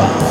Nova.